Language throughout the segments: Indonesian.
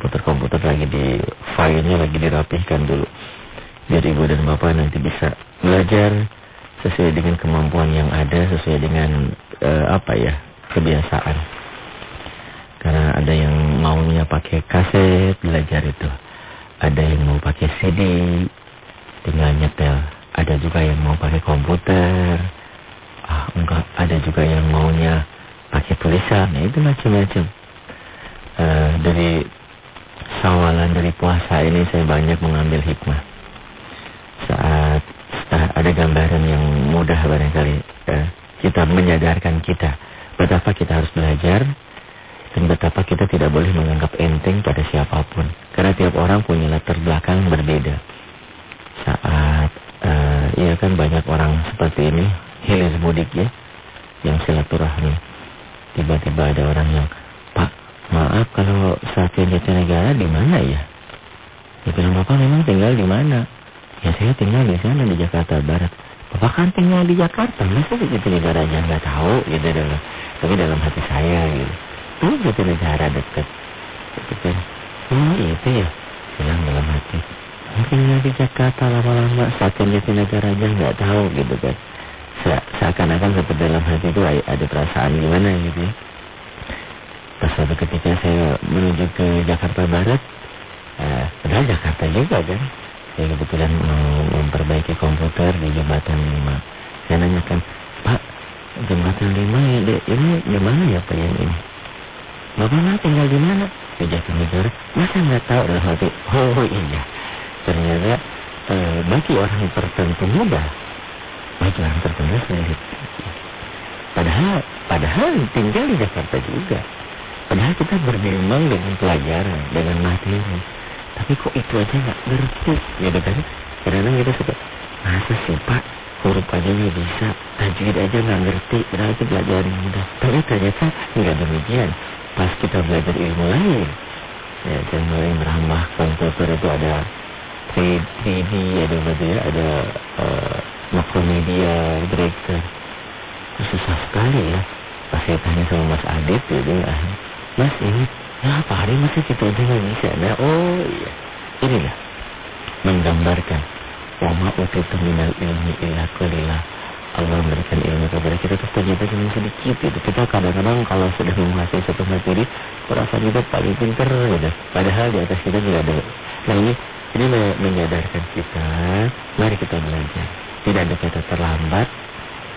komputer-komputer lagi di filenya lagi dirapihkan dulu. Biar ibu dan bapak nanti bisa belajar sesuai dengan kemampuan yang ada, sesuai dengan uh, apa ya kebiasaan. Karena ada yang maunya pakai kaset belajar itu, ada yang mau pakai CD tinggal nyetel, ada juga yang mau pakai komputer, ah enggak, ada juga yang maunya pakai tulisan, nah itu macam-macam. Uh, dari sawalan dari puasa ini saya banyak mengambil hikmah. Saat ada gambaran yang mudah barangkali uh, kita menyadarkan kita betapa kita harus belajar dan betapa kita tidak boleh menganggap enteng pada siapa pun. Karena tiap orang punya latar belakang berbeda. Saat uh, ya kan banyak orang seperti ini hilir mudik ya yang silaturahmi. Tiba-tiba ada orang yang maaf kalau saat ini negara di mana ya? Dia bilang Bapak memang tinggal di mana? Ya saya tinggal di sana di Jakarta Barat. Bapak kan tinggal di Jakarta, masa negara aja nggak tahu gitu dalam, tapi dalam hati saya gitu. Oh negara dekat, gitu. Oh itu ya, bilang dalam hati. Mungkin di Jakarta lama-lama saat negara aja nggak tahu gitu kan. Seakan-akan seperti dalam hati itu ada perasaan gimana gitu ya. Pas suatu ketika saya menuju ke Jakarta Barat, eh, padahal Jakarta juga kan saya kebetulan mau memperbaiki komputer di jembatan 5. Saya nanyakan, Pak, jembatan 5 ya, ini di mana ya Pak yang ini? Bapak mah tinggal di mana? Di Jatinegara. Masa nggak tahu dalam hati? Oh iya. Ternyata eh, bagi orang tertentu mudah. Bagi orang tertentu sulit. Padahal, padahal tinggal di Jakarta juga. Padahal kita berbimbang dengan pelajaran, dengan materi. Tapi kok itu aja nggak ngerti? Gitu kan? Kadang-kadang kita suka masa sih pak? Huruf aja nggak bisa? Tajwid aja nggak ngerti. Berarti belajar yang mudah. Tapi ternyata nggak demikian. Pas kita belajar ilmu lain ya dan mulai merambah komputer itu ada 3D ada apa ya ada uh, makromedia breaker itu susah sekali ya. Pas saya tanya sama Mas Adit jadi ah, Mas ini Ya Pak Hari masih kita bisa. Nah, oh iya. Inilah menggambarkan wama utitu minal ilmi qalila. Allah memberikan ilmu kepada kita terus ternyata cuma sedikit itu. Kita kadang-kadang kalau sudah menguasai satu materi perasaan kita paling pintar gitu. Padahal di atas kita tidak ada. Nah ini ini menyadarkan kita, mari kita belajar. Tidak ada kata terlambat,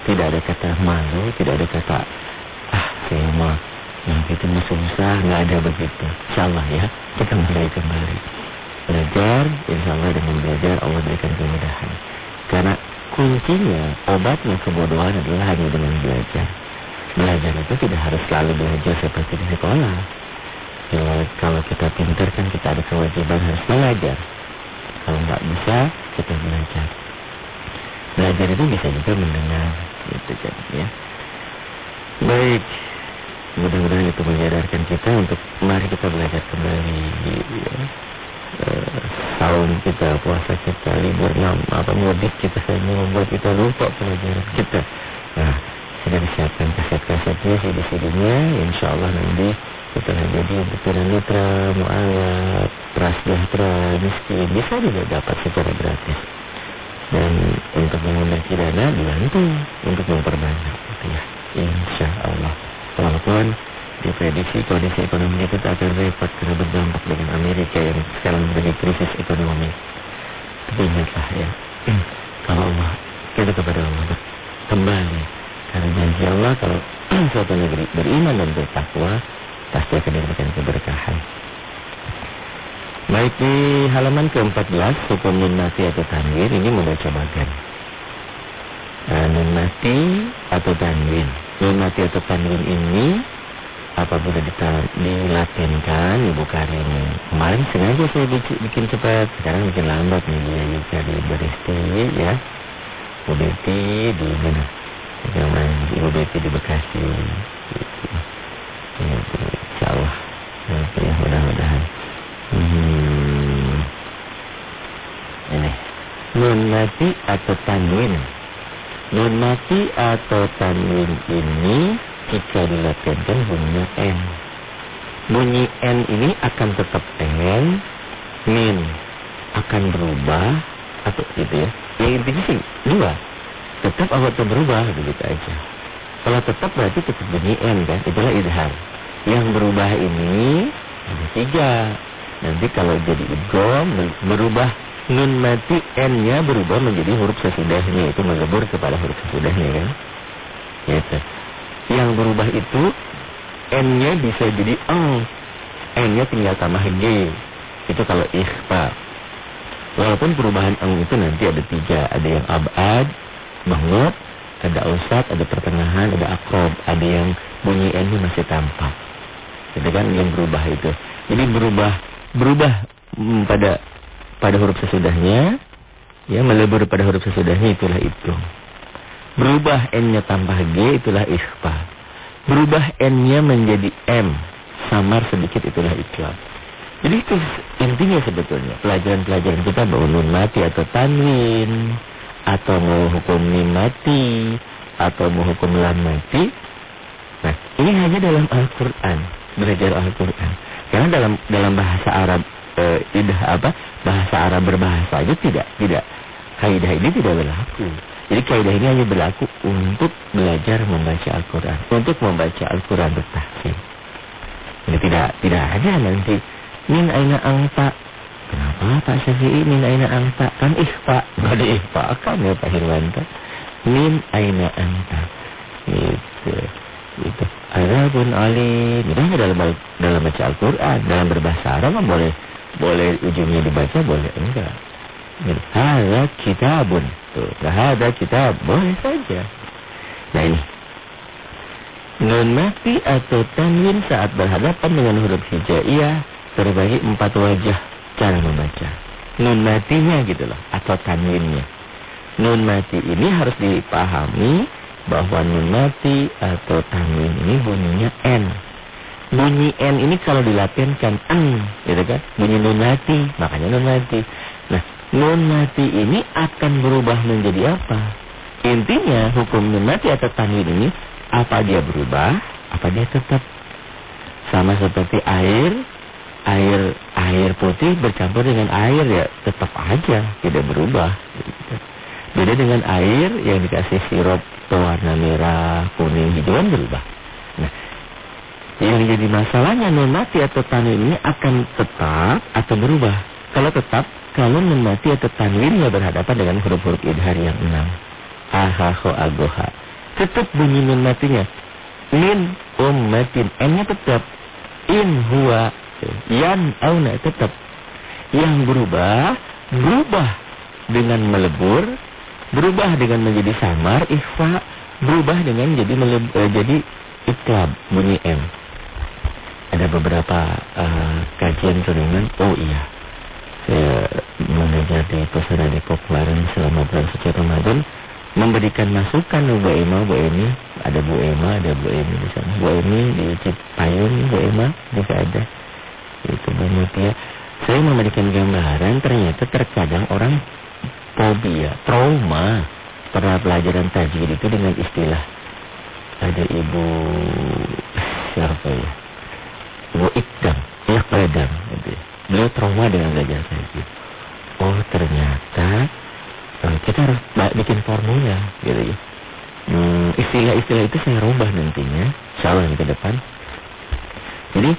tidak ada kata malu, tidak ada kata ah saya mau Nah itu susah, nggak ada begitu. Insya Allah ya, kita mulai kembali. Belajar, insya Allah dengan belajar Allah berikan kemudahan. Karena kuncinya, obatnya kebodohan adalah hanya dengan belajar. Belajar itu tidak harus selalu belajar seperti di sekolah. Kalau, kalau kita pintar kan kita ada kewajiban harus belajar. Kalau nggak bisa, kita belajar. Belajar itu bisa juga mendengar, gitu kan ya. Baik. Mudah-mudahan itu menyadarkan kita untuk mari kita belajar kembali ya. Uh, tahun kita, puasa kita, libur enam, apa mudik kita saja membuat kita lupa pelajaran kita. Nah, sudah disiapkan kaset-kasetnya, CD-CD-nya, insya Allah nanti setelah jadi Tunan Mitra, Mu'awat, Prasejahtera, Miskin, bisa juga dapat secara gratis. Dan untuk memiliki dana, dibantu untuk memperbanyak. Gitu ya. Insya Allah. Walaupun diprediksi kondisi ekonomi kita akan repot karena berdampak dengan Amerika yang sekarang menjadi krisis ekonomi. Tapi ingatlah ya, kalau Allah, kita kepada Allah kembali. Karena janji Allah kalau suatu negeri beriman dan bertakwa, pasti akan diberikan keberkahan. Baik di halaman ke-14, hukum nun mati atau tanwin, ini mau cobakan. Uh, nun mati atau tanwin. Nun mati atau tanwin ini apabila kita dilatinkan Ibu Karin? Kemarin sengaja saya bikin cepat sekarang bikin lambat nih dia juga di Beristi ya. Bu Betty di mana? Jangan Ibu Betty di Bekasi gitu. ya, Insya Allah ya, mudah-mudahan. Hmm. ini. Nun atau tanwin Nun mati atau tanwin ini jika dilakukan bunyinya M. bunyi N ini akan tetap N, min akan berubah atau gitu ya. Yang intinya sih dua. Tetap atau berubah begitu aja. Kalau tetap berarti tetap bunyi N kan, itulah idhar. Yang berubah ini ada tiga. Nanti kalau jadi idgham berubah nun mati N-nya berubah menjadi huruf sesudahnya itu melebur kepada huruf sesudahnya kan. Gitu. Yang berubah itu N-nya bisa jadi eng. N-nya tinggal tambah G. Itu kalau ikhfa. Walaupun perubahan eng itu nanti ada tiga. Ada yang abad, banget, ada ausat, ada pertengahan, ada akrob. Ada yang bunyi N-nya masih tampak. Itu kan yang berubah itu. Jadi berubah berubah hmm, pada pada huruf sesudahnya, ya melebur pada huruf sesudahnya itulah itu. Berubah n-nya tambah g itulah ikhfa. Berubah n-nya menjadi m, samar sedikit itulah ikhlas. Jadi itu intinya sebetulnya pelajaran-pelajaran kita bahwa mati atau tanwin atau mau hukum mati atau mau hukum lam mati. Nah, ini hanya dalam Al-Qur'an, belajar Al-Qur'an. Karena dalam dalam bahasa Arab e, idah apa? Bahasa Arab berbahasa itu tidak tidak kaidah ini tidak berlaku. Jadi kaidah ini hanya berlaku untuk belajar membaca Al-Qur'an, untuk membaca Al-Qur'an bertahsin. Jadi tidak tidak ada nanti min aina angta. Kenapa Pak Syafi'i min aina angta? Kan ikhfa. Enggak ada ikhfa kan ya Pak Hirwanto. Min aina angta. Gitu. Gitu. Arabun alim. Itu dalam dalam baca Al-Qur'an, dalam berbahasa Arab boleh boleh ujungnya dibaca, boleh enggak. Hada kitabun. Tuh, hada kitab. Boleh saja. Nah ini. Nun mati atau tanwin saat berhadapan dengan huruf hijaiyah terbagi empat wajah cara membaca. Nun matinya gitu loh. Atau tanwinnya. Nun mati ini harus dipahami bahwa nun mati atau tanwin ini bunyinya N. Bunyi N ini kalau dilatinkan N, gitu kan? Bunyi nun mati, makanya nun mati. Nah, nun mati ini akan berubah menjadi apa? Intinya hukum nun mati atau tanwin ini apa dia berubah, apa dia tetap sama seperti air, air air putih bercampur dengan air ya tetap aja tidak berubah. Beda dengan air yang dikasih sirup warna merah, kuning, hijauan berubah. Yang jadi masalahnya nun mati atau tanwin ini akan tetap atau berubah. Kalau tetap, kalau nun mati atau tanwinnya berhadapan dengan huruf-huruf idhar yang enam. Aha, ho, agoha. Tetap bunyi nun matinya. Min, ummatin. N-nya tetap. In, huwa. Yan, auna. Tetap. Yang berubah, berubah dengan melebur. Berubah dengan menjadi samar, ikhfa. Berubah dengan jadi melebur, eh, jadi iklab, bunyi M ada beberapa uh, kajian turunan. Oh iya, saya mengajar di Pusara Depok kemarin selama bulan suci Ramadan memberikan masukan Bu Ema, Bu Emi, ada Bu Ema, ada Bu Emi di sana. Bu Emi di Cipayung, Bu Ema juga ada. Itu Bu Mutia. Saya memberikan gambaran ternyata terkadang orang fobia, trauma pada pelajaran tajwid itu dengan istilah ada ibu siapa ya Ibu Ikdam, ya Padang. Gitu. Beliau trauma dengan belajar gitu. Oh ternyata uh, kita harus bikin formula gitu ya. Istilah-istilah itu saya rubah nantinya, insya Allah ke depan. Jadi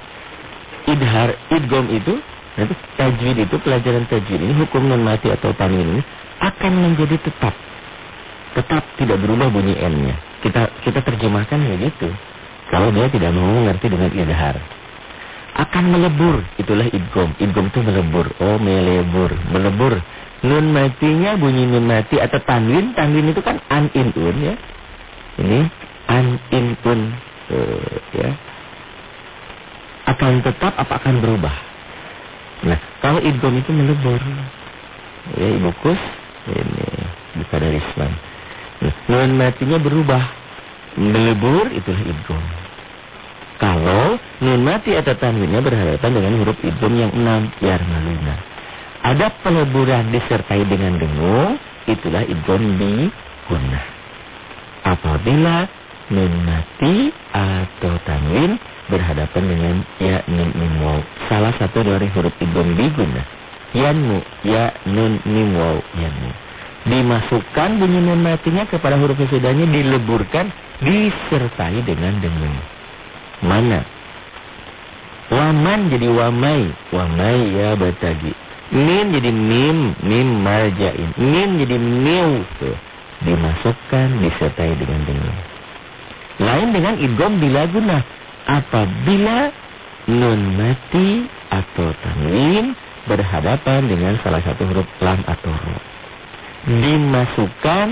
idhar, idgom itu nanti tajwid itu pelajaran tajwid ini hukum non mati atau tanwin ini akan menjadi tetap tetap tidak berubah bunyi n-nya. Kita kita terjemahkan ya gitu. Kalau dia tidak mau mengerti dengan idhar akan melebur. Itulah idgom. Idgom itu melebur. Oh, melebur. Melebur. Nun matinya bunyi nun mati atau tanwin. Tanwin itu kan an in un ya. Ini an in un. Uh, ya. Akan tetap apa akan berubah? Nah, kalau idgom itu melebur. Ya, Ibu Kus. Ini bukan dari Islam. Nah, nun matinya berubah. Melebur itulah idgom. Kalau nun mati atau tanwinnya berhadapan dengan huruf idgham yang enam, yarmaluna. Ada peleburan disertai dengan dengung, itulah idgham di gunnah. Apabila nun mati atau tanwin berhadapan dengan ya nun mim. Salah satu dari huruf idgham diguna. Yanmu ya nun mim waw yanmu. Dimasukkan bunyi nun matinya kepada huruf sesudahnya dileburkan disertai dengan dengung. Mana? Waman jadi wamai, wamai ya batagi. Min jadi mim, mim marjain. Min jadi miu tuh. Dimasukkan disertai dengan dengung. Lain dengan idgham bila guna. Apabila nun mati atau tanwin berhadapan dengan salah satu huruf lam atau ro. Dimasukkan,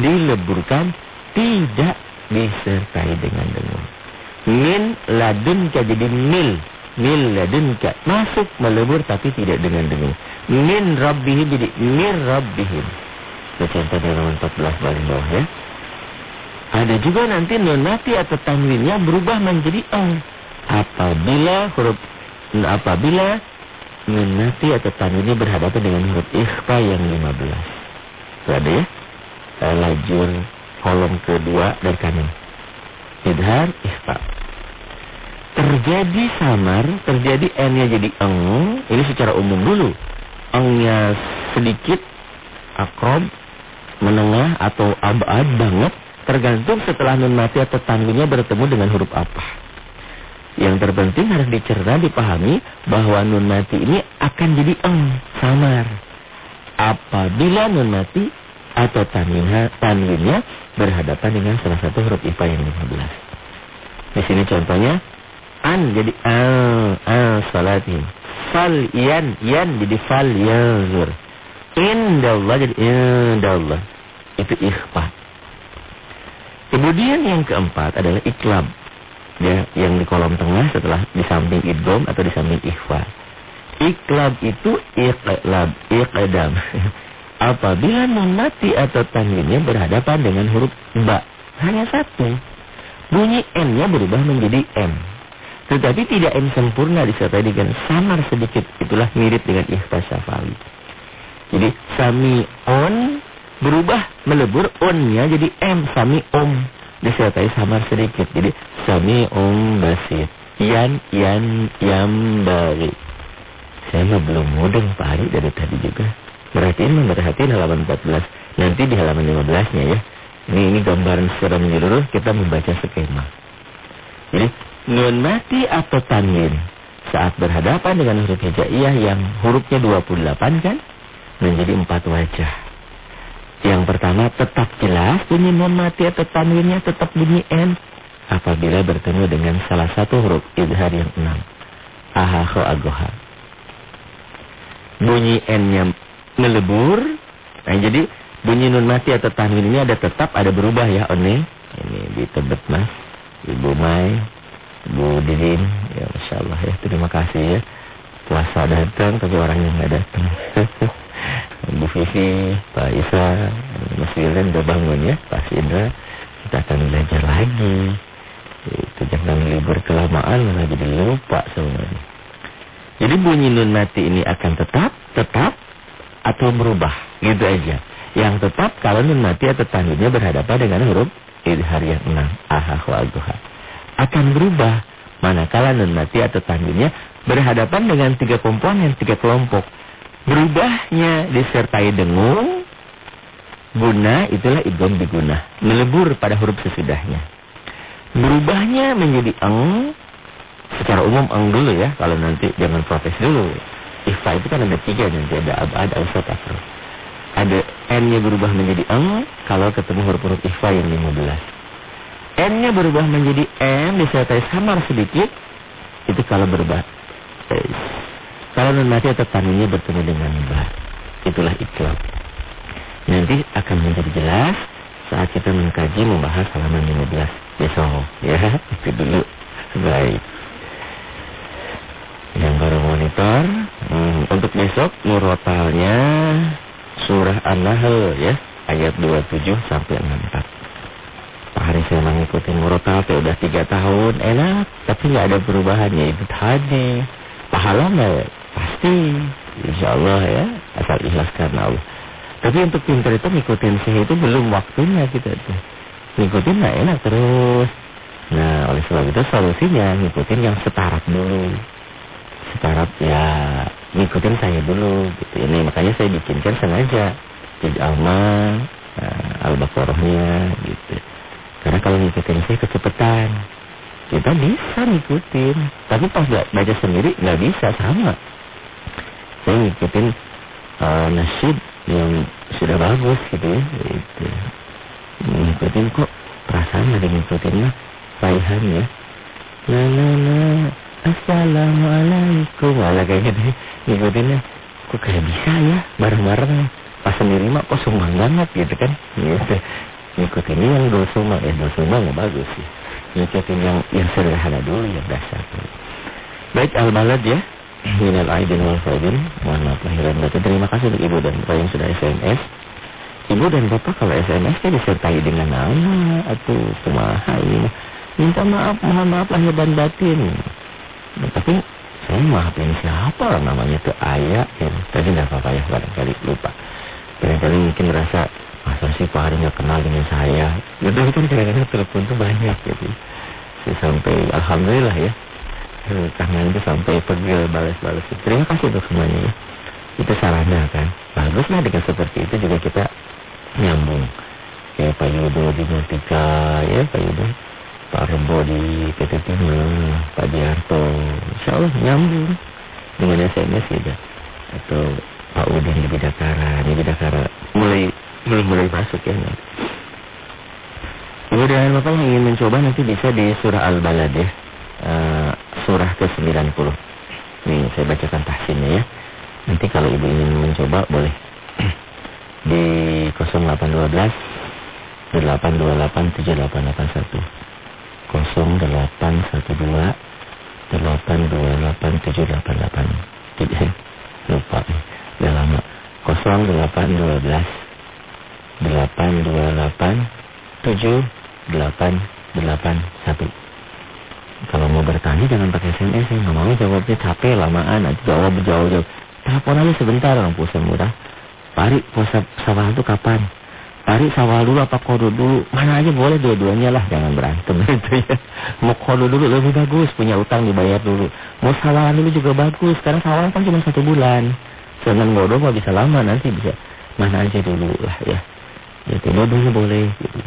dileburkan, tidak disertai dengan dengung. Min ladunka jadi mil. Mil ladunka. Masuk melebur tapi tidak dengan dengung. Min rabbihim jadi mir rabbihim. Contoh di halaman 14 paling bawah ya. Ada juga nanti nun mati atau tanwinnya berubah menjadi eng. Apabila huruf apabila nun mati atau tanwinnya berhadapan dengan huruf ikhfa yang 15. Itu ada ya. Lajur kolom kedua dari kanan. Idhar ikhfa. Terjadi samar, terjadi n-nya jadi eng. Ini secara umum dulu. Eng-nya sedikit akrob, menengah atau abad banget Tergantung setelah nun mati atau tanwinnya bertemu dengan huruf apa. Yang terpenting harus dicerna, dipahami bahwa nun mati ini akan jadi eng, samar. Apabila nun mati atau tanwinnya, tanwinnya berhadapan dengan salah satu huruf IPA yang 15. Di sini contohnya an jadi al al salatin. Fal yan yan jadi fal yazur. Indallah jadi indallah. Itu ikhfa. Kemudian yang keempat adalah iklab. Ya, yang di kolom tengah setelah di samping atau di samping ikhfa. Iklab itu iqlab, iqdam. Apabila nun mati atau tanwinnya berhadapan dengan huruf ba, hanya satu. Bunyi n-nya berubah menjadi m. Tetapi tidak m sempurna disertai dengan samar sedikit. Itulah mirip dengan ikhfa syafawi. Jadi sami on berubah melebur onnya jadi m sami om disertai samar sedikit jadi sami om basit yan yan yam bari saya belum mudeng Pak Ari dari tadi juga perhatiin memperhatiin halaman 14 nanti di halaman 15 nya ya. Ini ini gambaran secara menyeluruh kita membaca skema. Jadi nun mati atau tanwin. Saat berhadapan dengan huruf hijaiyah yang hurufnya 28 kan? Menjadi empat wajah. Yang pertama tetap jelas bunyi nun mati atau tanwinnya tetap bunyi n. Apabila bertemu dengan salah satu huruf idhar yang enam. Ahaho agoha. Bunyi n-nya melebur. Nah, jadi bunyi nun mati atau tanwin ini ada tetap ada berubah ya one. Ini di Tebet Mas, Ibu Mai, Ibu Didin. Ya Masya Allah ya terima kasih ya. Puasa datang tapi orangnya nggak datang. Bu Vivi, Pak Isa, Mas Wildan udah bangun ya, Pak Indra. Kita akan belajar lagi. Itu jangan libur kelamaan malah jadi lupa semuanya. Jadi bunyi nun mati ini akan tetap, tetap atau berubah, gitu aja. Yang tetap kalau nun mati atau tanwinnya berhadapan dengan huruf idhar yang enam, aha Akan berubah manakala nun mati atau tanwinnya berhadapan dengan tiga komponen, tiga kelompok. Berubahnya disertai dengung, guna itulah idgham diguna, melebur pada huruf sesudahnya. Berubahnya menjadi eng, secara umum eng dulu ya, kalau nanti jangan protes dulu. Ifa itu kan ada tiga nanti, ada abad, awsat, afro. Ada n-nya berubah menjadi eng, kalau ketemu huruf-huruf ifa yang 15. N-nya berubah menjadi m, disertai samar sedikit, itu kalau berubah. Eh, kalau non mati atau bertemu dengan ba. Itulah ikhlas. Nanti akan menjadi jelas saat kita mengkaji membahas halaman 15 besok. Ya, itu dulu. Baik. Yang baru monitor. Hmm, untuk besok murotalnya surah An-Nahl ya. Ayat 27 sampai 64. Pak Hari saya mengikuti murotal udah 3 tahun. Enak. Tapi nggak ada perubahannya. Itu tadi. Pahala nggak Pasti. Insya Allah ya. Asal ikhlas karena Allah. Tapi untuk pintar itu ngikutin sih itu belum waktunya kita tuh. Ngikutin nggak enak terus. Nah, oleh sebab itu solusinya ngikutin yang setarat dulu. Setarat ya ngikutin saya dulu gitu. Ini makanya saya bikinkan sengaja jadi alma uh, al-baqarahnya gitu. Karena kalau ngikutin saya kecepatan. Kita bisa ngikutin, tapi pas baca sendiri nggak bisa sama. Saya ngikutin uh, nasyid yang sudah bagus gitu ya. Gitu. Ngikutin kok perasaan ada ngikutin mah Raihan ya. La la la. Assalamualaikum. Wala kayak gitu. Ngikutinnya. Kok kayak bisa ya bareng-bareng. Pas sendiri mah kok sumbang banget gitu kan. Gitu. Ngikutin yang dua sumbang. Eh dua sumbang nggak bagus sih. Ngikutin yang yang sederhana dulu yang dasar. Baik al-balad ya. Minal aidin wal faidin. Mohon maaf lahir dan batin. Terima kasih untuk ibu dan bapak yang sudah SMS. Ibu dan bapak kalau SMS kan disertai dengan nama atau kumaha ini minta maaf, mohon maaf lahir dan batin. Nah, tapi saya maafin siapa namanya tuh ayah ya. Tadi nggak apa-apa ya, barangkali lupa. Barangkali mungkin merasa masa sih Pak Hari nggak kenal dengan saya. Gitu kan kadang-kadang telepon tuh banyak gitu. Saya sampai alhamdulillah ya. Tangan itu sampai pegel balas-balas. Terima kasih untuk semuanya ya. Itu sarana kan. Baguslah dengan seperti itu juga kita nyambung. Kayak Pak Yudo di Multika ya Pak Yudo Pak Rebo di PT Timur, Pak Diarto, insya Allah nyambung dengan SMS gitu. Atau Pak Udin di Bidakara, di Bidakara mulai mulai mulai masuk ya. Kemudian Bapak yang ingin mencoba nanti bisa di surah Al-Balad ya. Uh, surah ke-90. Nih saya bacakan tahsinnya ya. Nanti kalau ibu ingin mencoba boleh. di 0812 828 7881. 0812 828 7888 jadi lupa udah lama. 0812 828 7881 kalau mau bertanya jangan pakai SMS ya. Nggak mau jawabnya capek lamaan jawab jawab jawab telepon aja sebentar orang pulsa murah Pari puasa sawah itu kapan Tarik sawal dulu apa kodo dulu. Mana aja boleh dua-duanya lah. Jangan berantem gitu ya. Mau kodo dulu lebih bagus. Punya utang dibayar dulu. Mau sawalan dulu juga bagus. Karena sawalan kan cuma satu bulan. Sedangkan kodo mah bisa lama. Nanti bisa mana aja dulu lah ya. Gitu. Bodohnya boleh gitu.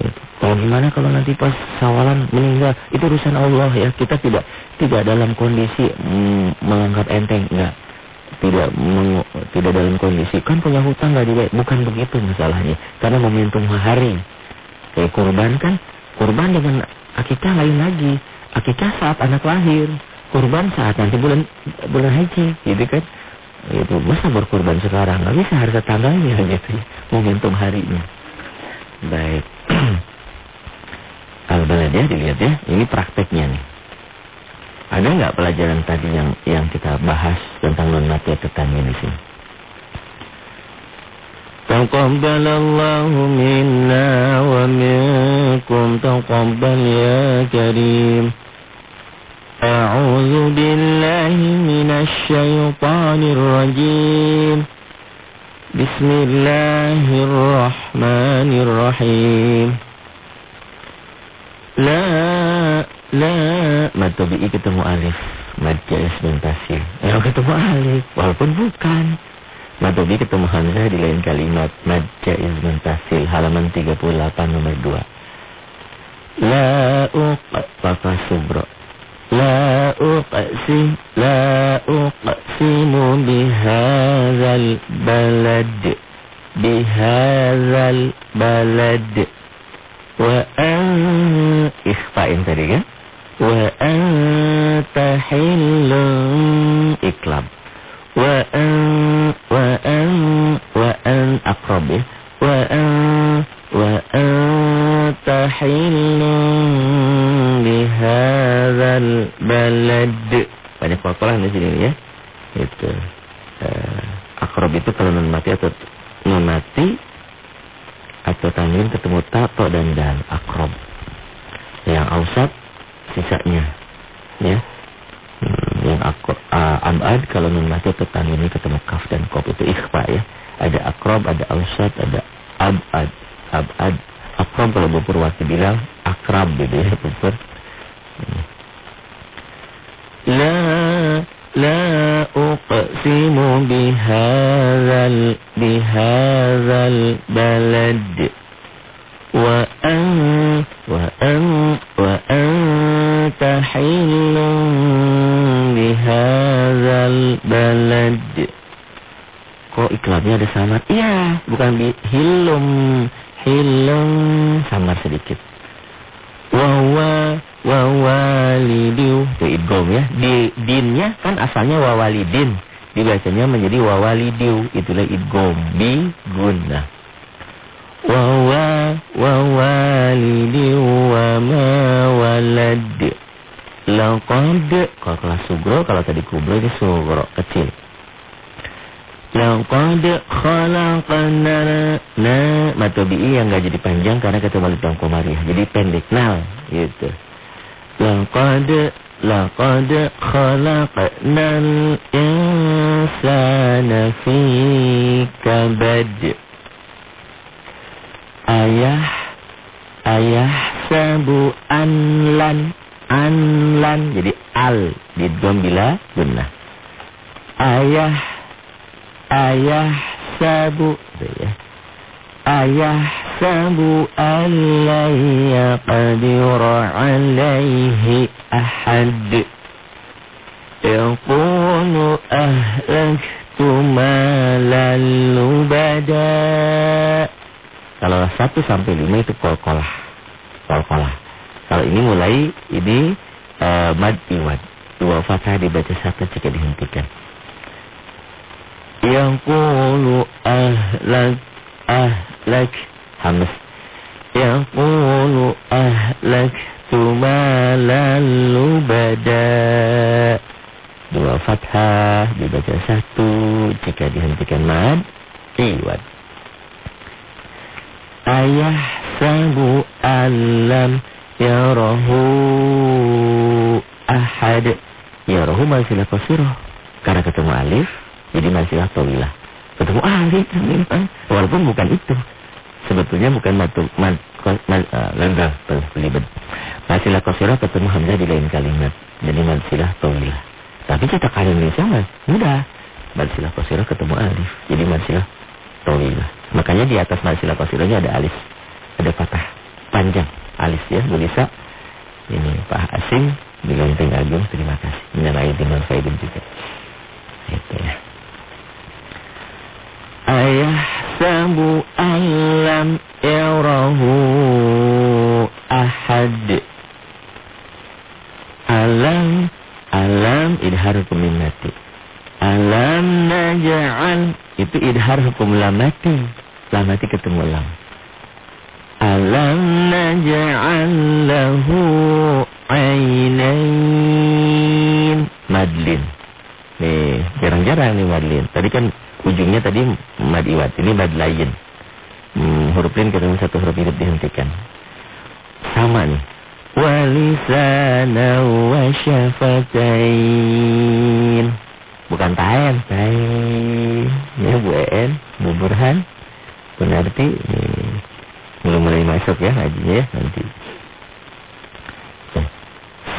Gitu. Kalau gimana kalau nanti pas sawalan meninggal. Itu urusan Allah ya. Kita tidak tidak dalam kondisi mm, menganggap enteng. Enggak tidak meng, tidak dalam kondisi. Kan punya hutang nggak juga? Bukan begitu masalahnya. Karena momentum hari. Kayak kurban kan? Kurban dengan akikah lain lagi. Akikah saat anak lahir. Kurban saat nanti bulan bulan haji. Gitu kan? Itu masa berkurban sekarang? Nggak bisa harga tanggalnya gitu. Momentum harinya. Baik. Ya dilihat ya. Ini prakteknya nih ada nggak pelajaran tadi yang yang kita bahas tentang non mati tetangga di sini? تقبل الله منا ومنكم تقبل يا كريم أعوذ بالله من الشيطان الرجيم بسم الله الرحمن الرحيم لا La Mad tabi'i ketemu alif. Mad jais dan tasir Ya ketemu alif Walaupun bukan. Mad tabi'i ketemu hamzah di lain kalimat. Mad jais dan tasir Halaman 38 nomor 2 La uqa subro La uqsi La uqsimu bihazal balad. Bihazal balad. Wa an Ikhfain tadi kan wa anta hillun iklam wa an wa an wa an aqrab ya wa an wa anta hillun bihadzal balad banyak kotoran di sini ya itu uh, akrab itu kalau non mati atau non mati atau tanwin ketemu tato dan dal akrob yang ausat sisanya ya hmm, yang aku uh, abad kalau nun mati tekan ini ketemu kaf dan kop itu ikhfa ya ada akrob ada ausat ada abad abad akrob kalau waktu bilang akrab gitu ya Pupur. La la uqsimu bihadzal bihadzal balad wa an wa an wa anta hilun bihadzal balad Kok iklannya ada samar? Iya, bukan bi hilum hilum samar sedikit. Wawa wawalidiu itu idgom ya. Di dinnya kan asalnya wawalidin. Dibacanya menjadi wawalidiu. Itulah idgom bi guna. Wawa wawalidiu wa ma walad. Laqad kalau sugro kalau tadi kubro ini sugro kecil. Laqad khalaqna na matobi'i yang enggak jadi panjang karena alif lam komariah. Jadi pendek nal gitu. Laqad laqad khalaqnal insana fi kabad. Ayah ayah sabu anlan jadi al di bila gunnah. Ayah ayah sabu ya. ayah sabu allayya qadira alaihi ahad yaqulu ahlaktu malan lubada kalau satu sampai lima itu kolkolah kolkolah kalau ini mulai ini uh, mad iwad dua fathah dibaca satu jika dihentikan يقول أهلك أهلك همس يقول أهلكت مالا Fathah dibaca satu jika dihentikan mad iwad ayah sabu alam yarahu ahad yarahu masih kosirah karena ketemu alif jadi masilah tawilah. Ketemu ternyata. Walaupun bukan itu. Sebetulnya bukan man, uh, lenggah belibet. Masilah kosirah ketemu hamzah di lain kalimat. Jadi masilah tawilah. Tapi cetakan Indonesia mas, mudah. Masilah kosirah ketemu alif. Jadi masilah tawilah. Makanya di atas masilah kosirahnya ada alif. Ada patah panjang alif ya. Bisa ini Pak Asing di Lenteng Agung. Terima kasih. Menyalai dengan Faidin juga. Itu ya. Ayahsabu alam yarahu ahad. Alam, alam idhar hukum mati. Alam naja'al, itu idhar hukum lamati. Lamati ketemu lam. Alam naja'al lahu ainain. Madlin. Nih, jarang-jarang nih Madlin. Tadi kan ujungnya tadi mad iwat, ini mad lain. Hmm, huruf lain ketemu satu huruf hidup dihentikan. Sama nih. Walisana wa syafatain Bukan tain Tain Ya Bu En Bu Burhan. Pengerti hmm, Mulai-mulai masuk ya ngajinya ya nanti.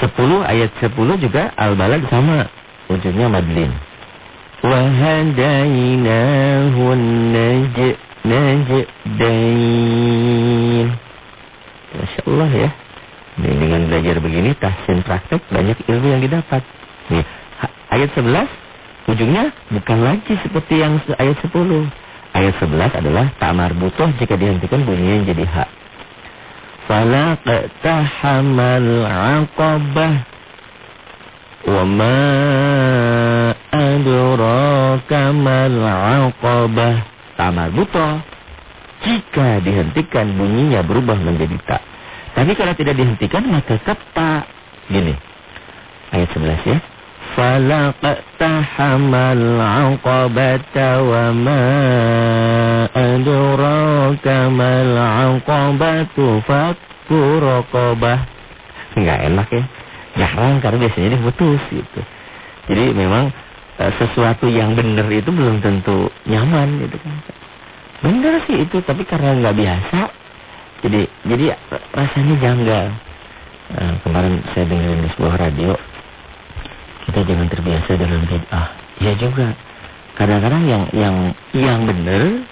10 ayat 10 juga Al-Balad sama. Ujungnya Madlin. Wahadainahun najdain Masya Allah ya. Nih, Dengan belajar begini Tahsin praktek banyak ilmu yang didapat. Nih, Ayat 11 Ujungnya bukan lagi seperti yang ayat 10 Ayat 11 adalah Tamar butuh jika dihentikan bunyinya jadi hak. Falaqtahamal aqabah Wa ma adraka mal aqabah. Tamal buta jika dihentikan bunyinya berubah menjadi tak tapi kalau tidak dihentikan maka kata gini ayat 11 ya. Falaqtahamal aqabata wa ma adraka mal aqabatu fakku enggak enak ya. Jarang karena biasanya ini putus gitu. Jadi memang Eh, sesuatu yang benar itu belum tentu nyaman gitu kan. Benar sih itu, tapi karena nggak biasa, Jadi jadi rasanya janggal. Nah, kemarin saya dengerin di sebuah radio. Kita jangan terbiasa dalam bid'ah. Ya juga. Kadang-kadang yang yang yang benar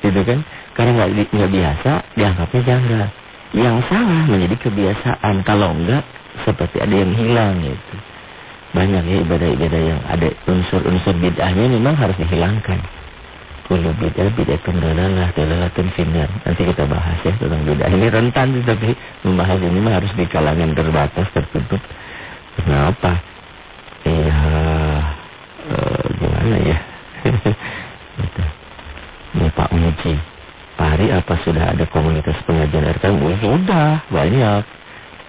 gitu kan karena nggak nggak biasa dianggapnya janggal yang salah menjadi kebiasaan kalau enggak seperti ada yang hilang gitu banyak ya ibadah-ibadah yang ada unsur-unsur bid'ahnya memang harus dihilangkan. Kullu bid'ah bid'atun dalalah dalalatun finnar. Nanti kita bahas ya tentang bid'ah. Ini rentan tapi membahas ini mah harus di kalangan terbatas tertutup. Kenapa? Ya uh, gimana ya? gitu. Ya Pak. Pak Hari apa sudah ada komunitas pengajian RKM? Oh, sudah, banyak.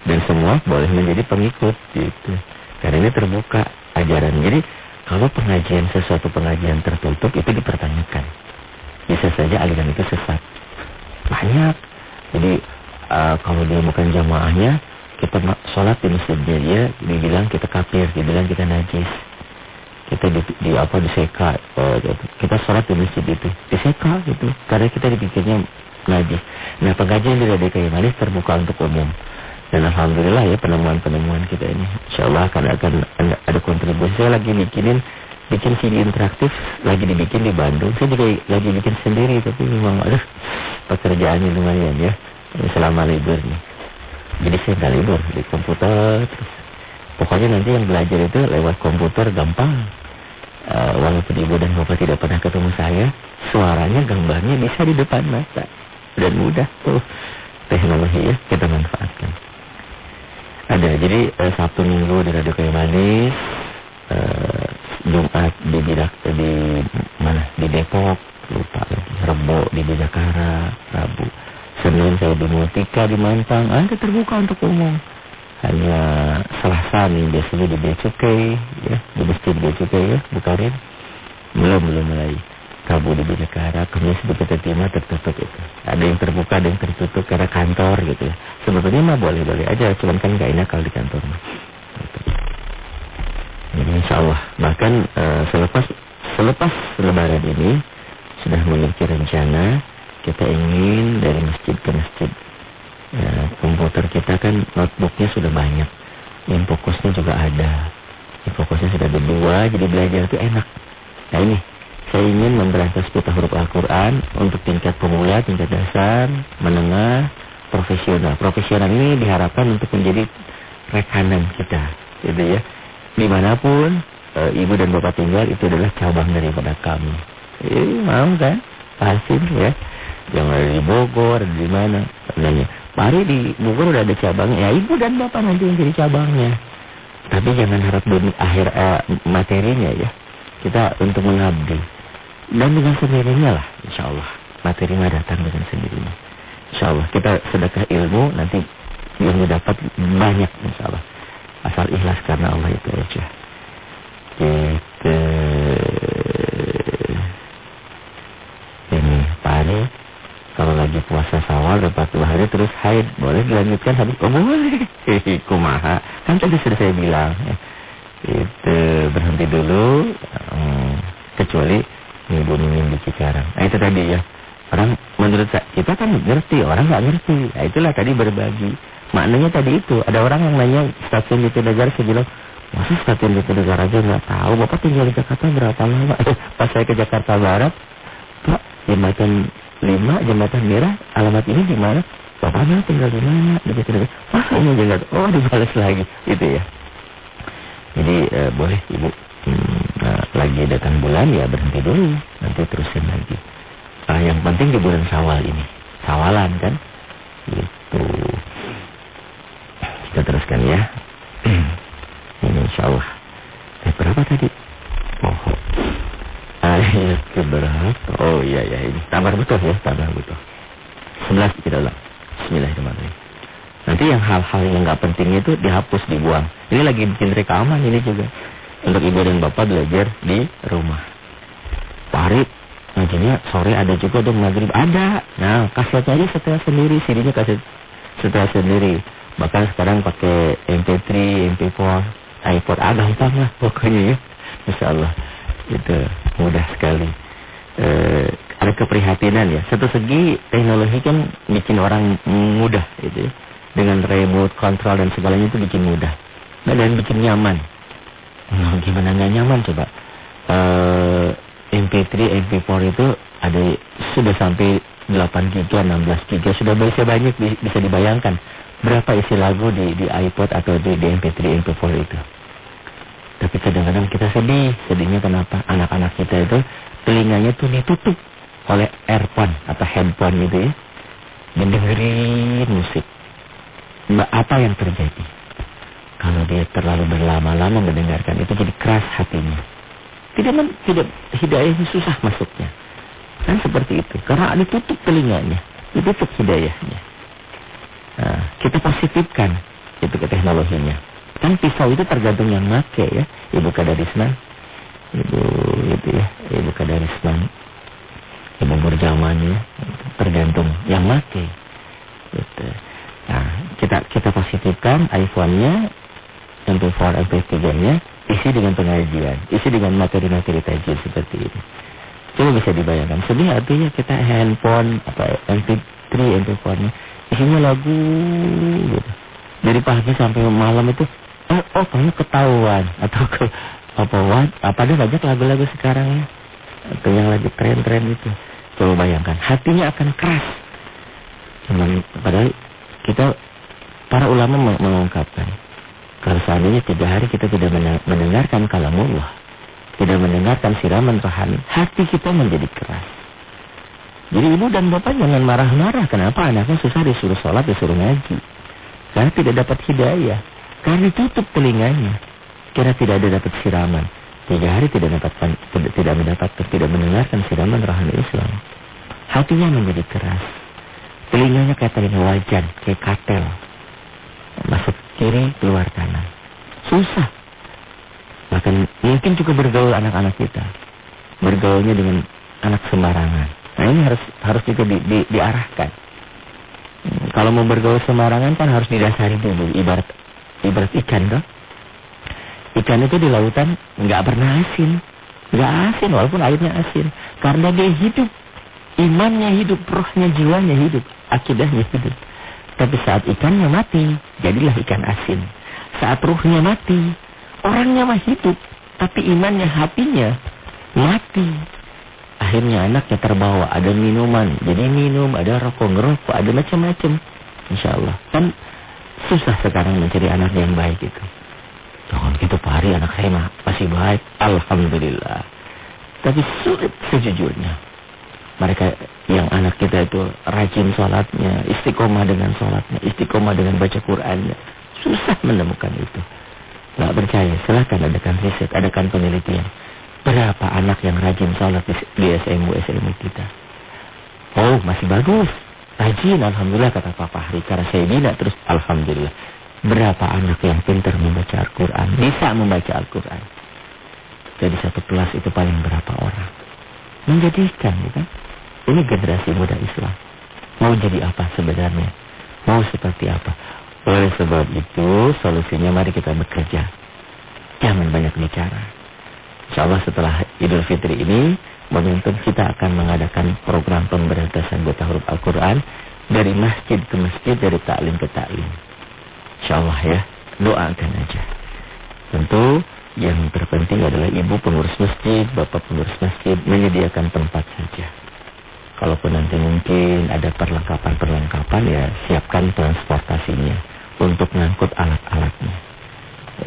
Dan semua boleh menjadi pengikut gitu. Karena ini terbuka ajaran. Jadi kalau pengajian sesuatu pengajian tertutup itu dipertanyakan. Bisa saja aliran itu sesat. Banyak. Jadi uh, kalau dia bukan jamaahnya, kita sholat di masjidnya dia dibilang kita kafir, dibilang kita najis. Kita di, di apa diseka, uh, kita sholat di masjid itu diseka gitu. Karena kita dipikirnya najis. Nah pengajian di DKI Manis terbuka untuk umum. Dan Alhamdulillah ya penemuan-penemuan kita ini. Insya Allah akan, akan ada kontribusi. Saya lagi bikinin, bikin CD interaktif, lagi dibikin di Bandung. Saya juga lagi bikin sendiri, tapi memang aduh pekerjaannya lumayan ya. Selama libur nih. Jadi saya nggak libur di komputer. Terus. Pokoknya nanti yang belajar itu lewat komputer gampang. Uh, walaupun ibu dan bapak tidak pernah ketemu saya, suaranya gambarnya bisa di depan mata. Dan mudah tuh teknologi ya kita manfaatkan. Ada. Jadi eh, Sabtu Minggu di Radio Kayu Manis, eh, Jumat di Bidak di mana? Di Depok, lupa lagi. Rebo di Bijakara, Rabu. Senin saya di Mutika di Mantang. Ada terbuka untuk umum. Hanya Selasa nih biasanya di Becukai, ya, di Masjid Becukai ya, Bukarin. Belum belum mulai. Rabu di Bidakara, Kamis di Peta Timah tertutup itu. Ada yang terbuka, ada yang tertutup karena kantor gitu ya. Sebetulnya mah boleh-boleh aja, cuman kan gak enak kalau di kantor mah. Gitu. Jadi insya Allah. Bahkan uh, selepas selepas lebaran ini sudah memiliki rencana kita ingin dari masjid ke masjid. Ya, komputer kita kan notebooknya sudah banyak. Yang fokusnya juga ada. Yang fokusnya sudah berdua, jadi belajar itu enak. Nah ini saya ingin memberantas buta huruf Al-Quran untuk tingkat pemula, tingkat dasar, menengah, profesional. Profesional ini diharapkan untuk menjadi rekanan kita, gitu ya. Di mana pun e, ibu dan bapak tinggal itu adalah cabang daripada kami. Eh, mau kan? Pasti ya. Yang ada di Bogor, di mana? Nanya, Pari di Bogor udah ada cabangnya. Ya ibu dan bapak nanti yang jadi cabangnya. Tapi jangan harap demi akhir eh, materinya ya. Kita untuk mengabdi. Dan dengan sendirinya lah, insya Allah. Materi mah datang dengan sendirinya. Insya Allah. Kita sedekah ilmu, nanti ilmu dapat banyak insya Allah. Asal ikhlas karena Allah itu aja. Gitu. Ini, Pak kalau lagi puasa sawal, dapat dua hari terus haid, boleh dilanjutkan habis? Oh boleh. Kumaha. Kan tadi sudah saya bilang. Itu berhenti dulu. Hmm, kecuali Ibu Mimin di Cikarang. Nah itu tadi ya. Orang menurut saya, kita kan ngerti, orang nggak ngerti. Nah itulah tadi berbagi. Maknanya tadi itu, ada orang yang nanya stasiun di negara, saya bilang, masa stasiun di negara aja nggak tahu, Bapak tinggal di Jakarta berapa lama? Pas saya ke Jakarta Barat, Pak, jembatan 5, jembatan merah, alamat ini di mana? Bapaknya tinggal di mana? Jakarta. Masa ini jelas? Oh, dibalas lagi. Itu ya. Jadi eh, boleh Ibu hmm, nah, lagi datang bulan ya berhenti dulu. Nanti terusin lagi. Nah, yang penting di bulan sawal ini. Sawalan kan? Itu kita teruskan ya. Ini insya Allah. Eh, berapa tadi? Oh ayat keberapa? Oh iya ya ini. Tambah betul ya tambah betul. Sebelas kita ulang Bismillahirrahmanirrahim. Nanti yang hal-hal yang nggak penting itu dihapus dibuang. Ini lagi bikin rekaman ini juga untuk ibu dan bapak belajar di rumah. Parit ngajinya sore ada juga dong maghrib ada. Nah kasetnya aja setelah sendiri, CD-nya kaset setelah sendiri. Bahkan sekarang pakai MP3, MP4, iPod, ah gampang lah pokoknya ya. Insya Allah itu mudah sekali. eh, ada keprihatinan ya. Satu segi teknologi kan bikin orang mudah gitu ya. Dengan remote control dan segalanya itu bikin mudah. Nah, dan bikin nyaman. Nah, gimana nggak nyaman coba? Eh, MP3, MP4 itu ada sudah sampai 8 GB, 16 GB sudah bisa banyak bisa dibayangkan berapa isi lagu di di iPod atau di, di MP3, MP4 itu. Tapi kadang-kadang kita sedih. Sedihnya kenapa? Anak-anak kita itu telinganya tuh ditutup oleh earphone atau handphone gitu ya. Mendengarin musik. Apa yang terjadi? Kalau dia terlalu berlama-lama mendengarkan itu jadi keras hatinya. Tidak men, tidak hidayahnya susah masuknya. Kan seperti itu. Karena ditutup telinganya, ditutup hidayahnya. Nah, kita positifkan itu ke teknologinya. Kan pisau itu tergantung yang make ya. Ibu Kadarisman. Ibu itu ya. Ibu Kadarisman. Ibu berjamannya. Tergantung yang make. Gitu. Nah, kita kita positifkan iPhone-nya. MP4, MP3-nya. Isi dengan pengajian. Isi dengan materi-materi tajil seperti ini. Coba bisa dibayangkan. Sedih artinya kita handphone, apa MP3, MP4-nya. Isinya lagu gitu. Dari pagi sampai malam itu oh, oh kamu ketahuan atau ke apa what apa ada banyak lagu-lagu sekarang ya atau yang lagi tren-tren itu coba bayangkan hatinya akan keras cuman padahal kita para ulama mengungkapkan kalau seandainya tiga hari kita tidak mendengarkan kalamullah tidak mendengarkan siraman rohani hati kita menjadi keras jadi ibu dan bapak jangan marah-marah kenapa anaknya susah disuruh sholat disuruh ngaji karena tidak dapat hidayah karena tutup telinganya. Kira tidak ada dapat siraman. Tiga hari tidak dapat tidak, mendapat tidak mendengarkan siraman rahani Islam. Hatinya menjadi keras. Telinganya kayak telinga wajan, kayak katel. Masuk kiri, keluar kanan. Susah. Bahkan mungkin juga bergaul anak-anak kita. Bergaulnya dengan anak sembarangan. Nah ini harus harus juga di, di, diarahkan. Kalau mau bergaul sembarangan kan harus didasari dulu. Ibarat ibarat ikan tuh. Ikan itu di lautan nggak pernah asin. Nggak asin walaupun airnya asin. Karena dia hidup. Imannya hidup, rohnya, jiwanya hidup. Akidahnya hidup. Tapi saat ikannya mati, jadilah ikan asin. Saat ruhnya mati, orangnya mah hidup. Tapi imannya, hatinya mati. Akhirnya anaknya terbawa, ada minuman. Jadi minum, ada rokok, ngerokok, ada macam-macam. Insya Allah. Kan Susah sekarang mencari anak yang baik itu. Jangan gitu Pak Hari anak saya masih baik. Alhamdulillah. Tapi sulit sejujurnya. Mereka yang anak kita itu rajin sholatnya, istiqomah dengan sholatnya, istiqomah dengan baca Qur'annya. Susah menemukan itu. Gak percaya, silahkan adakan riset, adakan penelitian. Berapa anak yang rajin sholat di, di SMU, SMU kita? Oh, masih bagus. Rajin, Alhamdulillah kata Papa Hari. Karena saya bina terus, Alhamdulillah. Berapa anak yang pintar membaca Al-Quran. Bisa membaca Al-Quran. Jadi satu kelas itu paling berapa orang. Menjadikan, ya kan? Ini generasi muda Islam. Mau jadi apa sebenarnya? Mau seperti apa? Oleh sebab itu, solusinya mari kita bekerja. Jangan banyak bicara. Insya Allah setelah Idul Fitri ini, Momentum kita akan mengadakan program pemberantasan buta huruf Al-Quran dari masjid ke masjid, dari taklim ke taklim. InsyaAllah ya, doakan aja. Tentu yang terpenting adalah ibu pengurus masjid, bapak pengurus masjid menyediakan tempat saja. Kalaupun nanti mungkin ada perlengkapan-perlengkapan ya siapkan transportasinya untuk mengangkut alat-alatnya.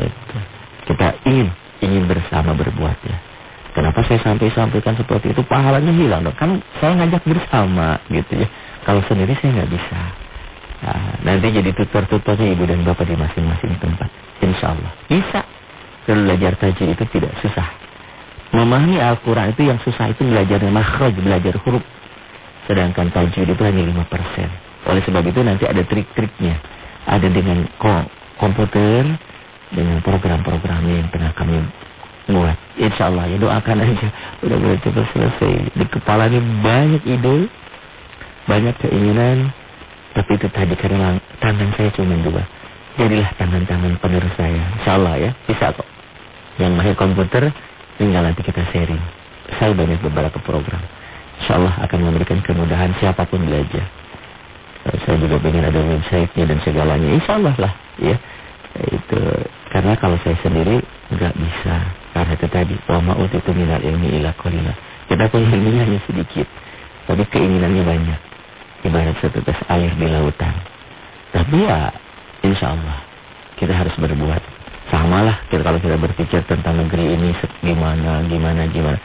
Itu. Kita ingin ingin bersama berbuat ya. Kenapa saya sampai sampaikan seperti itu? Pahalanya hilang dong. Kan saya ngajak bersama gitu ya. Kalau sendiri saya nggak bisa. Nah, nanti jadi tutor-tutornya ibu dan bapak di masing-masing tempat. Insya Allah. Bisa. Belajar tajwid itu tidak susah. Memahami Al-Quran itu yang susah itu belajar makhraj, belajar huruf. Sedangkan tajwid itu hanya 5%. Oleh sebab itu nanti ada trik-triknya. Ada dengan komputer, dengan program-programnya yang tengah kami buat. Insya Allah ya doakan aja. Udah mulai cepat selesai. Di kepala ini banyak ide, banyak keinginan. Tapi itu tadi karena tangan saya cuma dua. Jadilah tangan-tangan penerus saya. Insya Allah ya bisa kok. Yang mahir komputer tinggal nanti kita sharing. Saya banyak beberapa program. Insya Allah akan memberikan kemudahan siapa pun belajar. Eh, saya juga ingin ada websitenya dan segalanya. Insya Allah lah, ya. Itu karena kalau saya sendiri nggak bisa. Karena itu tadi, wa ma'ut itu minal ilmi ila qalila. Kita punya ilminya sedikit, tapi keinginannya banyak. Ibarat setetes air di lautan. Tapi ya, insya Allah kita harus berbuat. Sama lah kita, kalau kita berpikir tentang negeri ini gimana, gimana, gimana.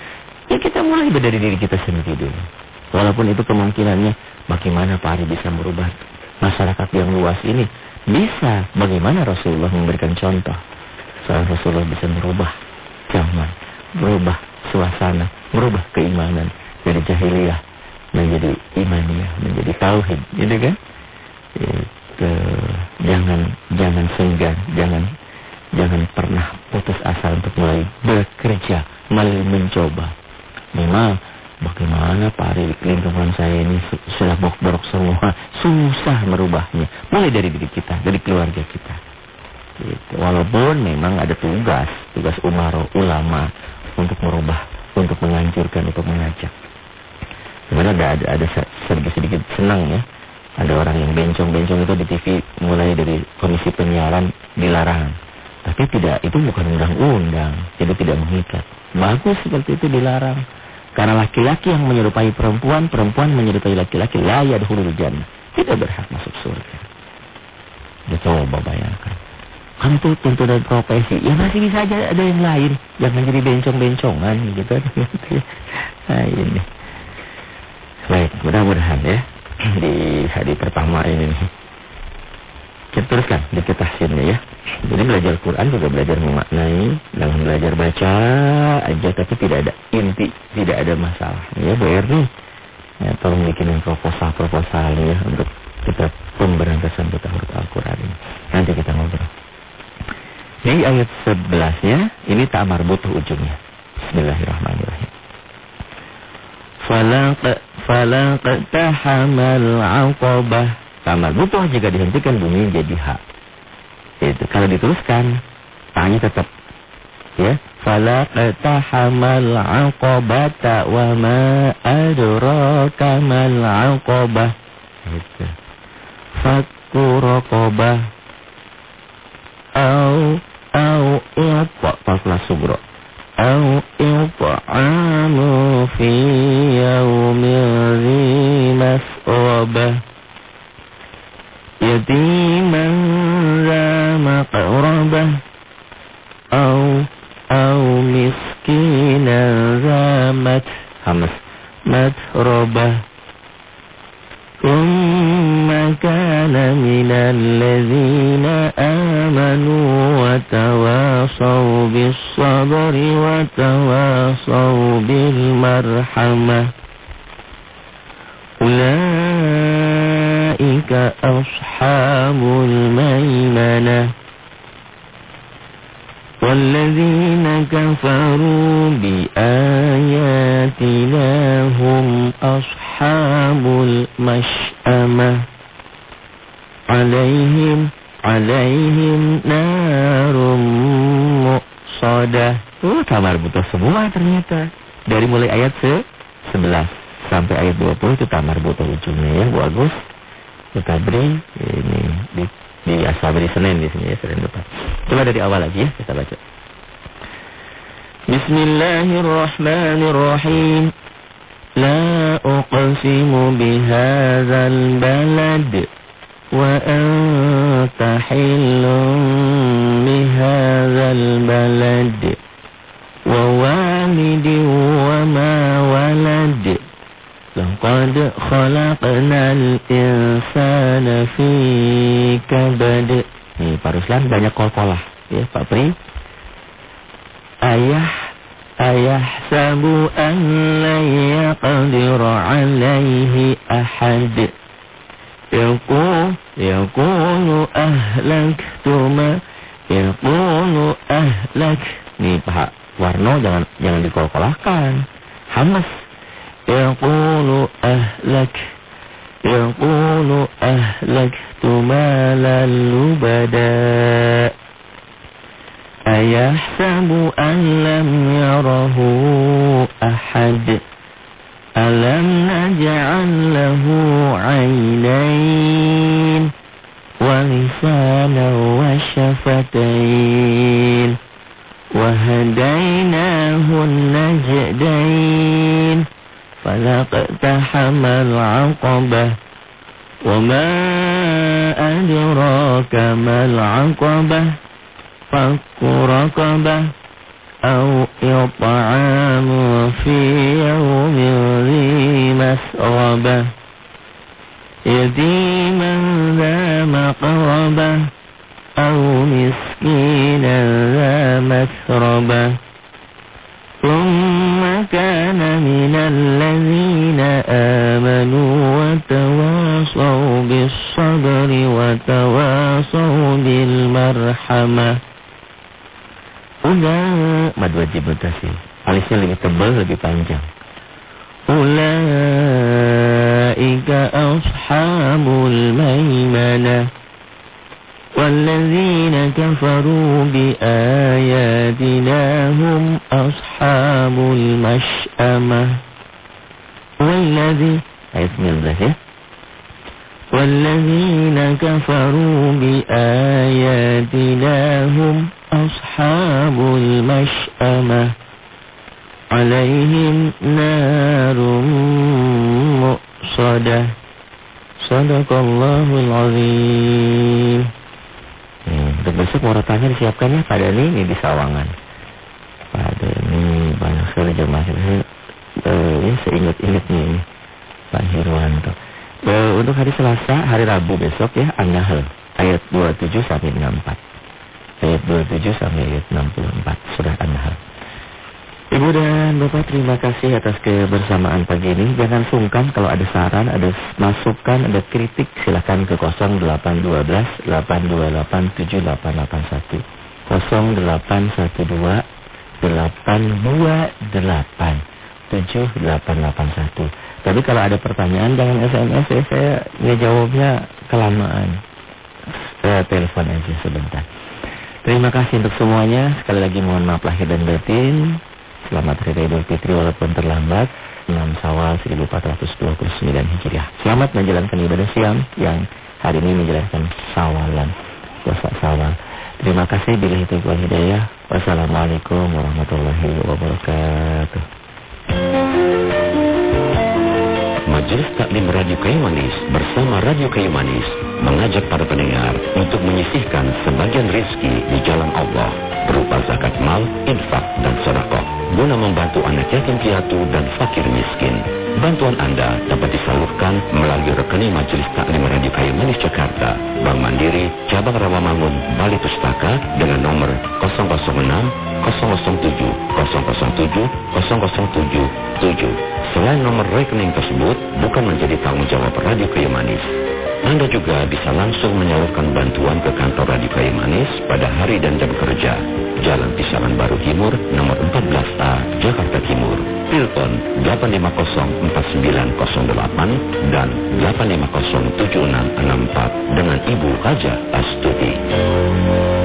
Ya kita mulai dari diri kita sendiri dulu. Walaupun itu kemungkinannya bagaimana Pak Ari bisa merubah masyarakat yang luas ini. Bisa. Bagaimana Rasulullah memberikan contoh. Soal Rasulullah bisa merubah zaman, merubah suasana, merubah keimanan dari jahiliyah menjadi imaniyah, menjadi tauhid, gitu kan? Itu, dilarang. Karena laki-laki yang menyerupai perempuan, perempuan menyerupai laki-laki, la yadkhulul jannah. Tidak berhak masuk surga. Ya coba bayangkan. Kan itu tentu dari profesi. Ya masih bisa aja ada yang lain. Jangan jadi bencong-bencongan gitu. nah ini. Baik, mudah-mudahan ya. Di hari pertama ini. Kita teruskan di tahsinnya ya. Jadi belajar Quran juga belajar memaknai, jangan belajar baca aja tapi tidak ada inti, tidak ada masalah. Ya Bu Erni, ya, tolong bikinin proposal-proposal ya untuk kita pemberantasan buta huruf Al-Quran ini. Nanti kita ngobrol. Jadi ayat 11 nya, ini tak butuh ujungnya. Bismillahirrahmanirrahim. Falaq falaq tahamal aqabah. Tamar butuh jika dihentikan bunyi jadi hak. Itu kalau diteruskan tanya tetap ya. Fala qatahamal aqabata wa ma adraka mal aqabah. Itu. Fakku raqabah. Au au iqa fasla subra au it'amu fi yawmin dhi mas'abah yatiman مقربة أو أو مسكينا ذا متربة. ثم كان من الذين آمنوا وتواصوا بالصبر وتواصوا بالمرحمة. أولئك أصحاب الميمنة والذين كفروا بآياتنا هم أصحاب المشأمة عليهم عليهم نار مؤصدة Oh, kamar butuh semua ternyata. Dari mulai ayat se 11 sampai ayat 20 itu tamar butuh ujungnya ya, Bu Agus. Beri ini di di Asabri Senin di sini ya, Senin depan. Coba dari awal lagi ya, kita baca. Bismillahirrahmanirrahim. Balad wa anta hillun bihadzal balad wa walidin wa ma walad. لقد خلقنا الإنسان في كبد Nih Pak Ruslan banyak kol-kolah ya Pak Pri Ayah Ayah sabu an la yaqdir alaihi ahad Yaqul Yaqulu ahlaktu ma Yaqulu ahlak Nih Pak Warno jangan jangan dikol-kolahkan Hamas يقول أهلك يقول أهلكت مالا لبدا. أيحسب أن لم يره أحد؟ كفروا بآياتنا هم أصحاب المشأمة عليهم نار مؤصدة صدق الله العظيم Hmm, untuk besok morotannya disiapkan ya pada ini, ini di Sawangan. Pada ini banyak sekali jemaah saya, uh, ya seingat-ingatnya ini Pak Hirwanto. Uh, untuk hari Selasa, hari Rabu besok ya An-Nahl ayat 27 sampai 64. Ayat 27 sampai ayat 64 surah An-Nahl. Ibu dan Bapak terima kasih atas kebersamaan pagi ini. Jangan sungkan kalau ada saran, ada masukan, ada kritik silahkan ke 0812 828 7881. 0812 828 7881. Tapi kalau ada pertanyaan jangan SMS ya, saya ngejawabnya kelamaan. Saya telepon aja sebentar. Terima kasih untuk semuanya. Sekali lagi mohon maaf lahir dan batin. Selamat Hari Idul Fitri walaupun terlambat 6 Sawal 1429 Hijriah Selamat menjalankan ibadah siang yang hari ini menjalankan sawalan Puasa sawal Terima kasih bila itu wal hidayah Wassalamualaikum warahmatullahi wabarakatuh Majelis Taklim Radio Kayu Manis bersama Radio Kayu Manis mengajak para pendengar untuk menyisihkan sebagian rizki di jalan Allah berupa zakat mal, infak, dan sedekah guna membantu anak yatim piatu dan fakir miskin. Bantuan Anda dapat disalurkan melalui rekening Majelis Taklim Radio Kayu Manis Jakarta, Bank Mandiri, Cabang Rawamangun, Bali Pustaka dengan nomor 006 007 007 0077. Selain nomor rekening tersebut bukan menjadi tanggung jawab Radio Kayu Manis. Anda juga bisa langsung menyalurkan bantuan ke kantor Radio Kayu Manis pada hari dan jam kerja. Jalan Pisangan Baru Timur, nomor 14A, Jakarta Timur. Telepon 8504908 dan 8507664 dengan Ibu Haja Astuti.